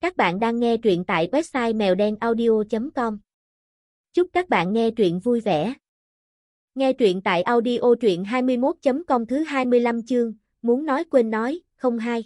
Các bạn đang nghe truyện tại website mèo đen audio.com. Chúc các bạn nghe truyện vui vẻ. Nghe truyện tại audio truyện 21.com thứ 25 chương, muốn nói quên nói, không hay.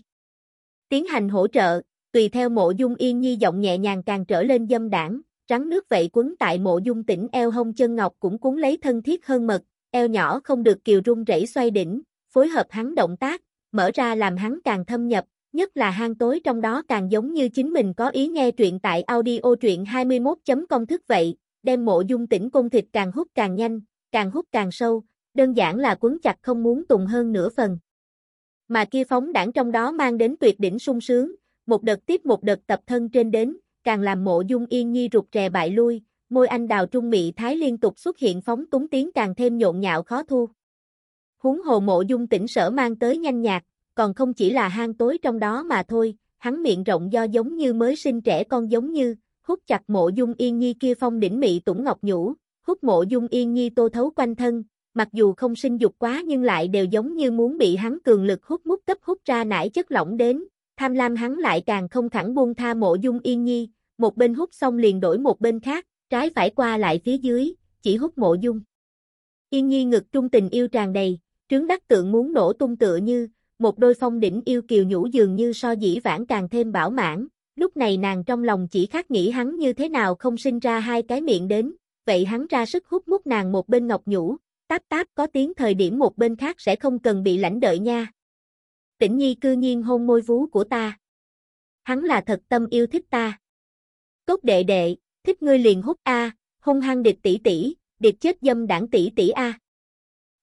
Tiến hành hỗ trợ, tùy theo mộ dung yên nhi giọng nhẹ nhàng càng trở lên dâm đảng, trắng nước vậy quấn tại mộ dung tỉnh eo hông chân ngọc cũng cuốn lấy thân thiết hơn mật, eo nhỏ không được kiều rung rẩy xoay đỉnh, phối hợp hắn động tác, mở ra làm hắn càng thâm nhập, nhất là hang tối trong đó càng giống như chính mình có ý nghe truyện tại audio truyện 21.công thức vậy, đem mộ dung tỉnh cung thịt càng hút càng nhanh, càng hút càng sâu, đơn giản là quấn chặt không muốn tùng hơn nửa phần. Mà kia phóng đảng trong đó mang đến tuyệt đỉnh sung sướng, một đợt tiếp một đợt tập thân trên đến, càng làm mộ dung yên nhi rụt rè bại lui, môi anh đào trung mị thái liên tục xuất hiện phóng túng tiếng càng thêm nhộn nhạo khó thu. Huống hồ mộ dung tỉnh sở mang tới nhanh nhạt, còn không chỉ là hang tối trong đó mà thôi, hắn miệng rộng do giống như mới sinh trẻ con giống như, hút chặt mộ dung yên nhi kia phong đỉnh mị tủng ngọc nhũ, hút mộ dung yên nhi tô thấu quanh thân, mặc dù không sinh dục quá nhưng lại đều giống như muốn bị hắn cường lực hút mút cấp hút ra nải chất lỏng đến, tham lam hắn lại càng không khẳng buông tha mộ dung yên nhi, một bên hút xong liền đổi một bên khác, trái phải qua lại phía dưới, chỉ hút mộ dung. Yên nhi ngực trung tình yêu tràn đầy, trướng đắc tượng muốn nổ tung tựa như, một đôi phong đỉnh yêu kiều nhũ dường như so dĩ vãng càng thêm bảo mãn, lúc này nàng trong lòng chỉ khác nghĩ hắn như thế nào không sinh ra hai cái miệng đến, vậy hắn ra sức hút mút nàng một bên ngọc nhũ, táp táp có tiếng thời điểm một bên khác sẽ không cần bị lãnh đợi nha. Tĩnh nhi cư nhiên hôn môi vú của ta. Hắn là thật tâm yêu thích ta. Cốt đệ đệ, thích ngươi liền hút A, hung hăng địch tỷ tỷ, điệp chết dâm đảng tỷ tỷ A.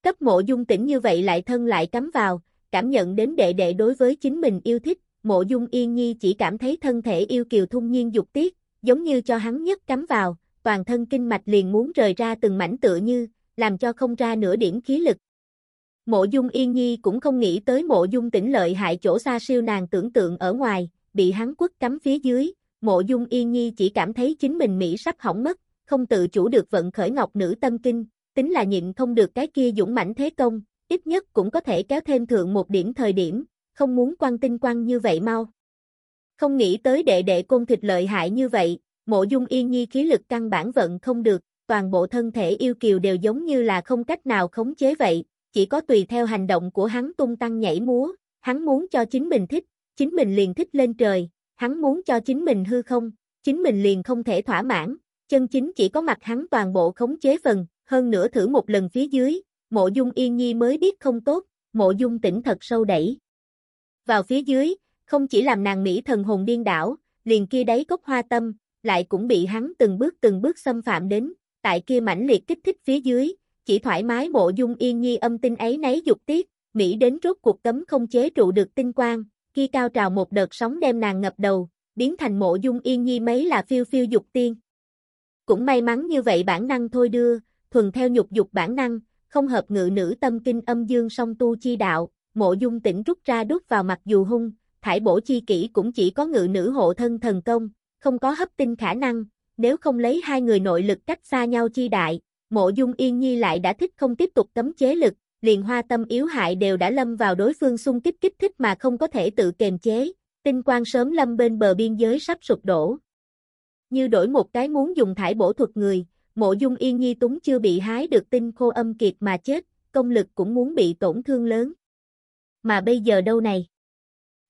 Cấp mộ dung tỉnh như vậy lại thân lại cắm vào, cảm nhận đến đệ đệ đối với chính mình yêu thích, mộ dung yên nhi chỉ cảm thấy thân thể yêu kiều thung nhiên dục tiết, giống như cho hắn nhất cắm vào, toàn thân kinh mạch liền muốn rời ra từng mảnh tựa như, làm cho không ra nửa điểm khí lực. Mộ dung yên nhi cũng không nghĩ tới mộ dung tỉnh lợi hại chỗ xa siêu nàng tưởng tượng ở ngoài, bị hắn quất cắm phía dưới, mộ dung yên nhi chỉ cảm thấy chính mình Mỹ sắp hỏng mất, không tự chủ được vận khởi ngọc nữ tâm kinh, tính là nhịn không được cái kia dũng mãnh thế công, ít nhất cũng có thể kéo thêm thượng một điểm thời điểm, không muốn quan tinh quan như vậy mau. Không nghĩ tới đệ đệ côn thịt lợi hại như vậy, mộ dung yên nhi khí lực căn bản vận không được, toàn bộ thân thể yêu kiều đều giống như là không cách nào khống chế vậy, chỉ có tùy theo hành động của hắn tung tăng nhảy múa, hắn muốn cho chính mình thích, chính mình liền thích lên trời, hắn muốn cho chính mình hư không, chính mình liền không thể thỏa mãn, chân chính chỉ có mặt hắn toàn bộ khống chế phần, hơn nữa thử một lần phía dưới, mộ dung yên nhi mới biết không tốt, mộ dung tỉnh thật sâu đẩy. Vào phía dưới, không chỉ làm nàng Mỹ thần hồn điên đảo, liền kia đáy cốc hoa tâm, lại cũng bị hắn từng bước từng bước xâm phạm đến, tại kia mãnh liệt kích thích phía dưới, chỉ thoải mái mộ dung yên nhi âm tinh ấy nấy dục tiết, Mỹ đến rốt cuộc cấm không chế trụ được tinh quang, khi cao trào một đợt sóng đem nàng ngập đầu, biến thành mộ dung yên nhi mấy là phiêu phiêu dục tiên. Cũng may mắn như vậy bản năng thôi đưa, thuần theo nhục dục bản năng, không hợp ngự nữ tâm kinh âm dương song tu chi đạo, mộ dung tỉnh rút ra đút vào mặt dù hung, thải bổ chi kỹ cũng chỉ có ngự nữ hộ thân thần công, không có hấp tinh khả năng, nếu không lấy hai người nội lực cách xa nhau chi đại, mộ dung yên nhi lại đã thích không tiếp tục cấm chế lực, liền hoa tâm yếu hại đều đã lâm vào đối phương xung kích kích thích mà không có thể tự kềm chế, tinh quang sớm lâm bên bờ biên giới sắp sụp đổ. Như đổi một cái muốn dùng thải bổ thuật người, Mộ dung yên nhi túng chưa bị hái được tinh khô âm kiệt mà chết, công lực cũng muốn bị tổn thương lớn. Mà bây giờ đâu này?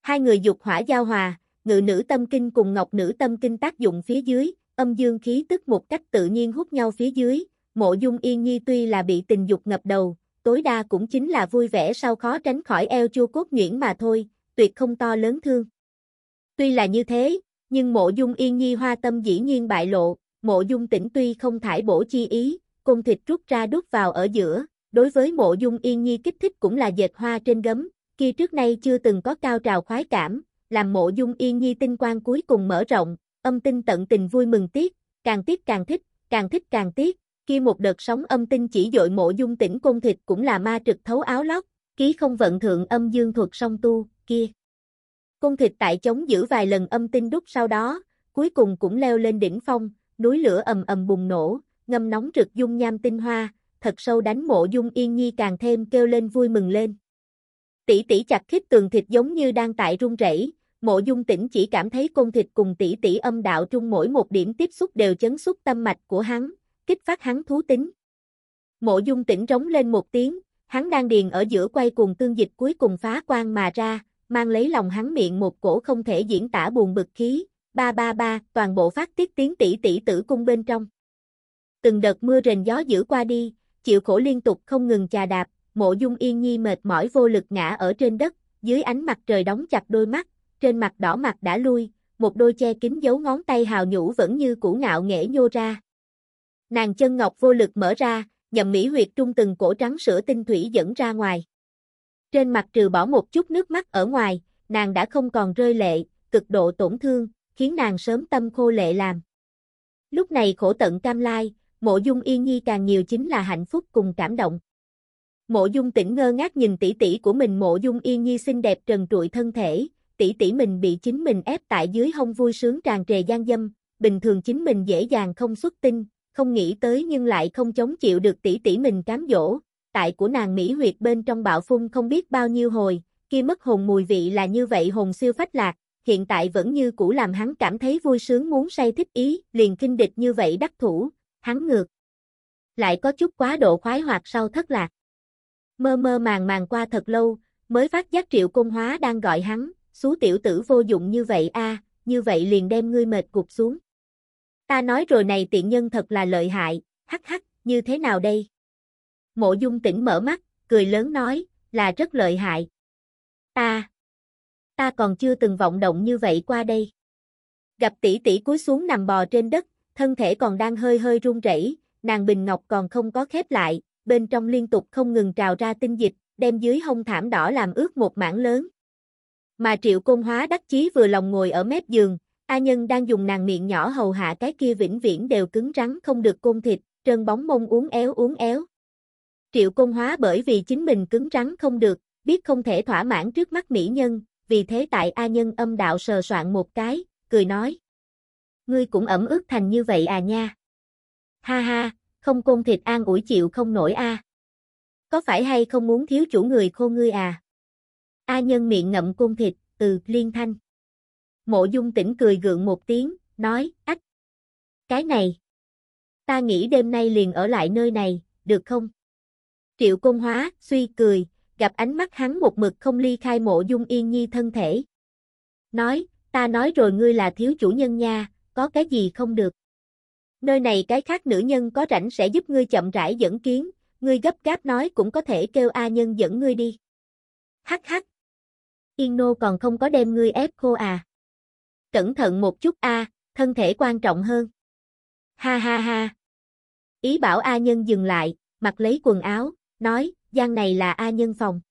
Hai người dục hỏa giao hòa, ngự nữ tâm kinh cùng ngọc nữ tâm kinh tác dụng phía dưới, âm dương khí tức một cách tự nhiên hút nhau phía dưới, mộ dung yên nhi tuy là bị tình dục ngập đầu, tối đa cũng chính là vui vẻ sau khó tránh khỏi eo chua cốt nhuyễn mà thôi, tuyệt không to lớn thương. Tuy là như thế, nhưng mộ dung yên nhi hoa tâm dĩ nhiên bại lộ, Mộ dung tỉnh tuy không thải bổ chi ý, cung thịt rút ra đút vào ở giữa, đối với mộ dung yên nhi kích thích cũng là dệt hoa trên gấm, kia trước nay chưa từng có cao trào khoái cảm, làm mộ dung yên nhi tinh quang cuối cùng mở rộng, âm tinh tận tình vui mừng tiếc, càng tiếc càng thích, càng thích càng tiếc, kia một đợt sóng âm tinh chỉ dội mộ dung tỉnh cung thịt cũng là ma trực thấu áo lót, ký không vận thượng âm dương thuật song tu, kia. Cung thịt tại chống giữ vài lần âm tinh đúc sau đó, cuối cùng cũng leo lên đỉnh phong, núi lửa ầm ầm bùng nổ, ngâm nóng rực dung nham tinh hoa, thật sâu đánh mộ dung yên nhi càng thêm kêu lên vui mừng lên. Tỷ tỷ chặt khít tường thịt giống như đang tại rung rẩy, Mộ dung tỉnh chỉ cảm thấy côn thịt cùng tỷ tỷ âm đạo trung mỗi một điểm tiếp xúc đều chấn xúc tâm mạch của hắn, kích phát hắn thú tính. Mộ dung tỉnh rống lên một tiếng, hắn đang điền ở giữa quay cuồng tương dịch cuối cùng phá quan mà ra, mang lấy lòng hắn miệng một cổ không thể diễn tả buồn bực khí, ba ba ba, toàn bộ phát tiết tiếng tỷ tỷ tử cung bên trong. Từng đợt mưa rền gió dữ qua đi, chịu khổ liên tục không ngừng chà đạp, mộ dung yên nhi mệt mỏi vô lực ngã ở trên đất, dưới ánh mặt trời đóng chặt đôi mắt, trên mặt đỏ mặt đã lui, một đôi che kính giấu ngón tay hào nhũ vẫn như cũ ngạo nghễ nhô ra. Nàng chân ngọc vô lực mở ra, nhậm mỹ huyệt trung từng cổ trắng sữa tinh thủy dẫn ra ngoài. Trên mặt trừ bỏ một chút nước mắt ở ngoài, nàng đã không còn rơi lệ, cực độ tổn thương, khiến nàng sớm tâm khô lệ làm. Lúc này khổ tận cam lai, mộ dung yên nhi càng nhiều chính là hạnh phúc cùng cảm động. Mộ dung tỉnh ngơ ngác nhìn tỷ tỷ của mình mộ dung yên nhi xinh đẹp trần trụi thân thể, tỷ tỷ mình bị chính mình ép tại dưới hông vui sướng tràn trề gian dâm, bình thường chính mình dễ dàng không xuất tinh, không nghĩ tới nhưng lại không chống chịu được tỷ tỷ mình cám dỗ, tại của nàng Mỹ huyệt bên trong bạo phun không biết bao nhiêu hồi, kia mất hồn mùi vị là như vậy hồn siêu phách lạc, hiện tại vẫn như cũ làm hắn cảm thấy vui sướng muốn say thích ý, liền kinh địch như vậy đắc thủ, hắn ngược. Lại có chút quá độ khoái hoạt sau thất lạc. Mơ mơ màng màng qua thật lâu, mới phát giác triệu công hóa đang gọi hắn, xú tiểu tử vô dụng như vậy a, như vậy liền đem ngươi mệt cục xuống. Ta nói rồi này tiện nhân thật là lợi hại, hắc hắc, như thế nào đây? Mộ dung tỉnh mở mắt, cười lớn nói, là rất lợi hại. Ta, ta còn chưa từng vọng động như vậy qua đây. Gặp tỷ tỷ cúi xuống nằm bò trên đất, thân thể còn đang hơi hơi run rẩy, nàng bình ngọc còn không có khép lại, bên trong liên tục không ngừng trào ra tinh dịch, đem dưới hông thảm đỏ làm ướt một mảng lớn. Mà triệu công hóa đắc chí vừa lòng ngồi ở mép giường, A Nhân đang dùng nàng miệng nhỏ hầu hạ cái kia vĩnh viễn đều cứng rắn không được côn thịt, trơn bóng mông uống éo uống éo. Triệu công hóa bởi vì chính mình cứng rắn không được, biết không thể thỏa mãn trước mắt mỹ nhân, vì thế tại A Nhân âm đạo sờ soạn một cái, cười nói. Ngươi cũng ẩm ướt thành như vậy à nha. Ha ha, không côn thịt an ủi chịu không nổi a. Có phải hay không muốn thiếu chủ người khô ngươi à? A nhân miệng ngậm côn thịt, từ liên thanh. Mộ dung tỉnh cười gượng một tiếng, nói, ách. Cái này. Ta nghĩ đêm nay liền ở lại nơi này, được không? Triệu công hóa, suy cười, gặp ánh mắt hắn một mực không ly khai mộ dung yên nhi thân thể. Nói, ta nói rồi ngươi là thiếu chủ nhân nha, có cái gì không được. Nơi này cái khác nữ nhân có rảnh sẽ giúp ngươi chậm rãi dẫn kiến, ngươi gấp gáp nói cũng có thể kêu A nhân dẫn ngươi đi. Hắc hắc. Yên nô còn không có đem ngươi ép khô à. Cẩn thận một chút A, thân thể quan trọng hơn. Ha ha ha. Ý bảo A nhân dừng lại, mặc lấy quần áo, nói, gian này là A nhân phòng.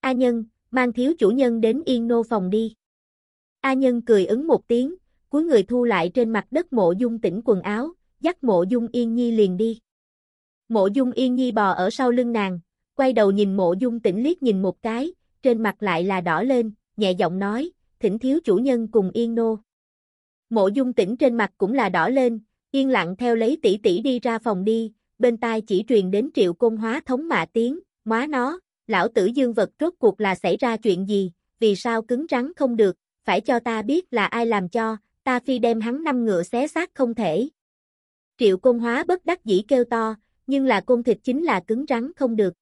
A nhân, mang thiếu chủ nhân đến yên nô phòng đi. A nhân cười ứng một tiếng, cuối người thu lại trên mặt đất mộ dung tỉnh quần áo, dắt mộ dung yên nhi liền đi. Mộ dung yên nhi bò ở sau lưng nàng, quay đầu nhìn mộ dung tỉnh liếc nhìn một cái, trên mặt lại là đỏ lên, nhẹ giọng nói, thỉnh thiếu chủ nhân cùng yên nô. Mộ dung tỉnh trên mặt cũng là đỏ lên, yên lặng theo lấy tỷ tỷ đi ra phòng đi, bên tai chỉ truyền đến triệu công hóa thống mạ tiếng, hóa nó, lão tử dương vật rốt cuộc là xảy ra chuyện gì, vì sao cứng rắn không được, phải cho ta biết là ai làm cho, ta phi đem hắn năm ngựa xé xác không thể. Triệu công hóa bất đắc dĩ kêu to, nhưng là côn thịt chính là cứng rắn không được.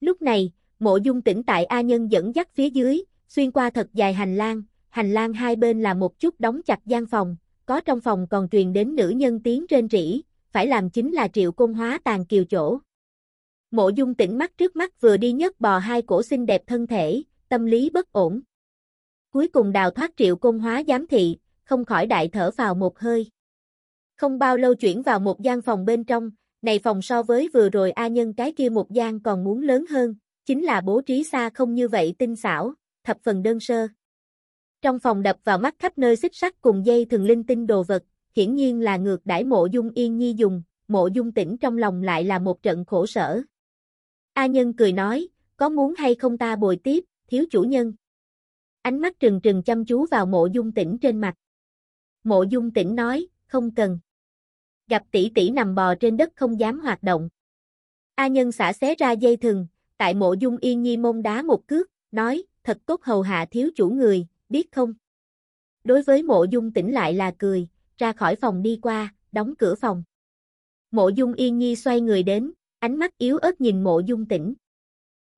Lúc này, mộ dung tỉnh tại A Nhân dẫn dắt phía dưới, xuyên qua thật dài hành lang, hành lang hai bên là một chút đóng chặt gian phòng, có trong phòng còn truyền đến nữ nhân tiếng trên rỉ, phải làm chính là triệu công hóa tàn kiều chỗ. Mộ dung tỉnh mắt trước mắt vừa đi nhấc bò hai cổ xinh đẹp thân thể, tâm lý bất ổn. Cuối cùng đào thoát triệu công hóa giám thị, không khỏi đại thở vào một hơi. Không bao lâu chuyển vào một gian phòng bên trong, này phòng so với vừa rồi A nhân cái kia một gian còn muốn lớn hơn, chính là bố trí xa không như vậy tinh xảo, thập phần đơn sơ. Trong phòng đập vào mắt khắp nơi xích sắt cùng dây thường linh tinh đồ vật, hiển nhiên là ngược đãi mộ dung yên nhi dùng, mộ dung tỉnh trong lòng lại là một trận khổ sở. A nhân cười nói, có muốn hay không ta bồi tiếp, thiếu chủ nhân. Ánh mắt trừng trừng chăm chú vào mộ dung tỉnh trên mặt. Mộ dung tỉnh nói, không cần. Gặp tỷ tỷ nằm bò trên đất không dám hoạt động. A nhân xả xé ra dây thừng, tại mộ dung yên nhi mông đá một cước, nói, thật tốt hầu hạ thiếu chủ người, biết không? Đối với mộ dung tỉnh lại là cười, ra khỏi phòng đi qua, đóng cửa phòng. Mộ dung yên nhi xoay người đến, ánh mắt yếu ớt nhìn mộ dung tỉnh.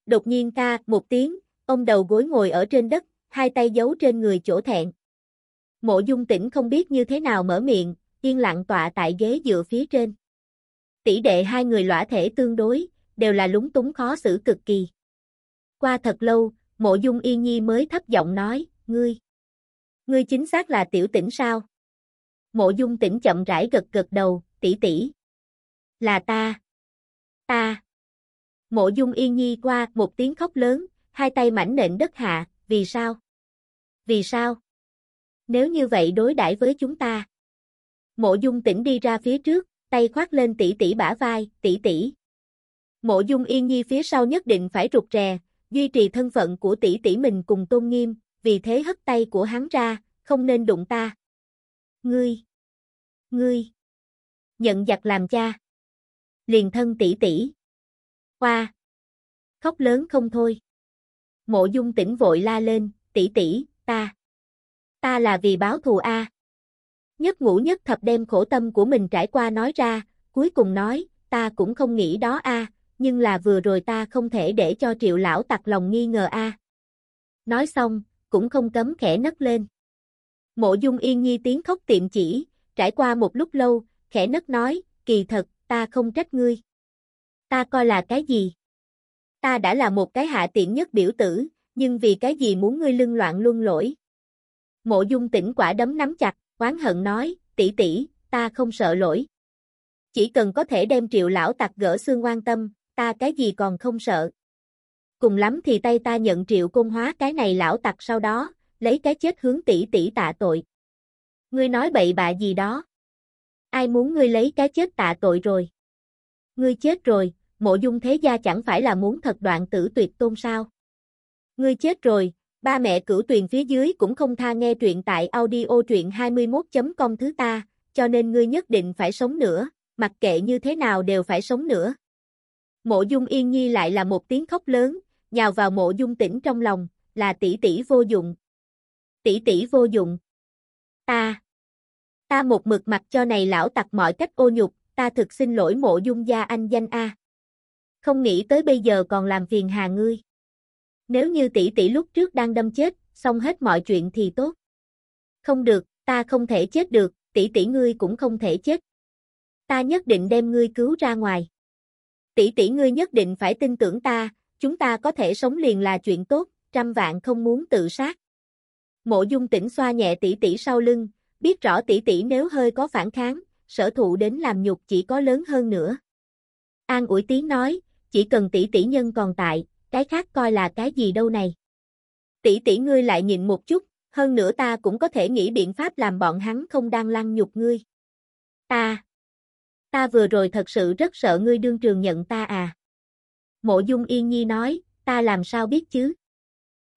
Đột nhiên ca, một tiếng, ông đầu gối ngồi ở trên đất, hai tay giấu trên người chỗ thẹn. Mộ dung tỉnh không biết như thế nào mở miệng, yên lặng tọa tại ghế dựa phía trên. Tỷ đệ hai người lõa thể tương đối, đều là lúng túng khó xử cực kỳ. Qua thật lâu, mộ dung yên nhi mới thấp giọng nói, ngươi. Ngươi chính xác là tiểu tỉnh sao? Mộ dung tĩnh chậm rãi gật gật đầu, tỷ tỷ. Là ta. Ta. Mộ dung yên nhi qua một tiếng khóc lớn, hai tay mảnh nện đất hạ, vì sao? Vì sao? Nếu như vậy đối đãi với chúng ta. Mộ dung tĩnh đi ra phía trước, tay khoát lên tỷ tỷ bả vai, tỷ tỷ. Mộ dung yên nhi phía sau nhất định phải rụt rè, duy trì thân phận của tỷ tỷ mình cùng tôn nghiêm, vì thế hất tay của hắn ra, không nên đụng ta. Ngươi! Ngươi! Nhận giặc làm cha. Liền thân tỷ tỷ. Hoa! Khóc lớn không thôi. Mộ dung tỉnh vội la lên, tỷ tỷ, ta. Ta là vì báo thù A. Nhất ngũ nhất thập đem khổ tâm của mình trải qua nói ra, cuối cùng nói, ta cũng không nghĩ đó A, nhưng là vừa rồi ta không thể để cho triệu lão tặc lòng nghi ngờ A. Nói xong, cũng không cấm khẽ nấc lên. Mộ dung yên nhi tiếng khóc tiệm chỉ, trải qua một lúc lâu, khẽ nấc nói, kỳ thật, ta không trách ngươi. Ta coi là cái gì? Ta đã là một cái hạ tiện nhất biểu tử, nhưng vì cái gì muốn ngươi lưng loạn luân lỗi? Mộ dung tỉnh quả đấm nắm chặt, oán hận nói, tỷ tỷ, ta không sợ lỗi. Chỉ cần có thể đem triệu lão tặc gỡ xương quan tâm, ta cái gì còn không sợ. Cùng lắm thì tay ta nhận triệu công hóa cái này lão tặc sau đó, lấy cái chết hướng tỷ tỷ tạ tội. Ngươi nói bậy bạ gì đó. Ai muốn ngươi lấy cái chết tạ tội rồi? Ngươi chết rồi, mộ dung thế gia chẳng phải là muốn thật đoạn tử tuyệt tôn sao? Ngươi chết rồi, ba mẹ cửu tuyền phía dưới cũng không tha nghe truyện tại audio truyện 21.com thứ ta, cho nên ngươi nhất định phải sống nữa, mặc kệ như thế nào đều phải sống nữa. Mộ dung yên nhi lại là một tiếng khóc lớn, nhào vào mộ dung tỉnh trong lòng, là tỷ tỷ vô dụng. Tỷ tỷ vô dụng. Ta. Ta một mực mặt cho này lão tặc mọi cách ô nhục, ta thực xin lỗi mộ dung gia anh danh A. Không nghĩ tới bây giờ còn làm phiền hà ngươi. Nếu như tỷ tỷ lúc trước đang đâm chết, xong hết mọi chuyện thì tốt. Không được, ta không thể chết được, tỷ tỷ ngươi cũng không thể chết. Ta nhất định đem ngươi cứu ra ngoài. Tỷ tỷ ngươi nhất định phải tin tưởng ta, chúng ta có thể sống liền là chuyện tốt, trăm vạn không muốn tự sát. Mộ dung tỉnh xoa nhẹ tỷ tỷ sau lưng, biết rõ tỷ tỷ nếu hơi có phản kháng, sở thụ đến làm nhục chỉ có lớn hơn nữa. An ủi tiếng nói, chỉ cần tỷ tỷ nhân còn tại, cái khác coi là cái gì đâu này. Tỷ tỷ ngươi lại nhìn một chút, hơn nữa ta cũng có thể nghĩ biện pháp làm bọn hắn không đang lăng nhục ngươi. Ta, ta vừa rồi thật sự rất sợ ngươi đương trường nhận ta à. Mộ dung yên nhi nói, ta làm sao biết chứ?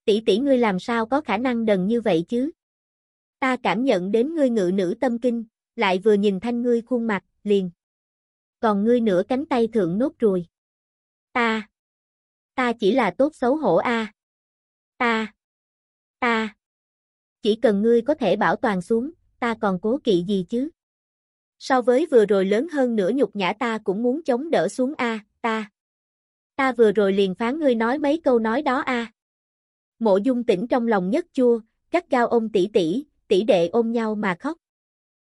Tỷ tỷ ngươi làm sao có khả năng đần như vậy chứ? Ta cảm nhận đến ngươi ngự nữ tâm kinh, lại vừa nhìn thanh ngươi khuôn mặt, liền. Còn ngươi nửa cánh tay thượng nốt ruồi. Ta. Ta chỉ là tốt xấu hổ a. Ta. Ta. Chỉ cần ngươi có thể bảo toàn xuống, ta còn cố kỵ gì chứ? So với vừa rồi lớn hơn nửa nhục nhã ta cũng muốn chống đỡ xuống a, ta. Ta vừa rồi liền phán ngươi nói mấy câu nói đó a. Mộ Dung Tĩnh trong lòng nhất chua, cắt cao ôm tỷ tỷ, tỷ đệ ôm nhau mà khóc.